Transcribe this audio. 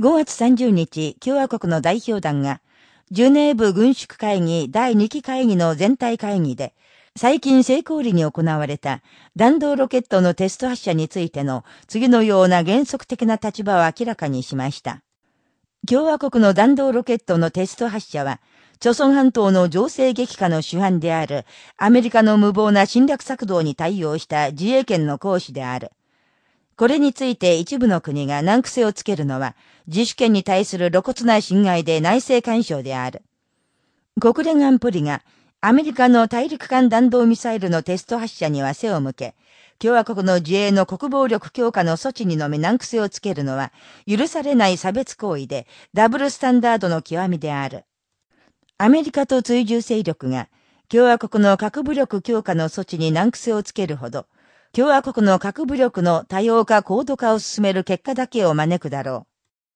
5月30日、共和国の代表団が、ジュネーブ軍縮会議第2期会議の全体会議で、最近成功裏に行われた弾道ロケットのテスト発射についての次のような原則的な立場を明らかにしました。共和国の弾道ロケットのテスト発射は、朝鮮半島の情勢激化の主犯であるアメリカの無謀な侵略策動に対応した自衛権の行使である。これについて一部の国が難癖をつけるのは、自主権に対する露骨な侵害で内政干渉である。国連安保理がアメリカの大陸間弾道ミサイルのテスト発射には背を向け、共和国の自衛の国防力強化の措置にのみ難癖をつけるのは、許されない差別行為で、ダブルスタンダードの極みである。アメリカと追従勢力が、共和国の核武力強化の措置に難癖をつけるほど、共和国の核武力の多様化高度化を進める結果だけを招くだろう。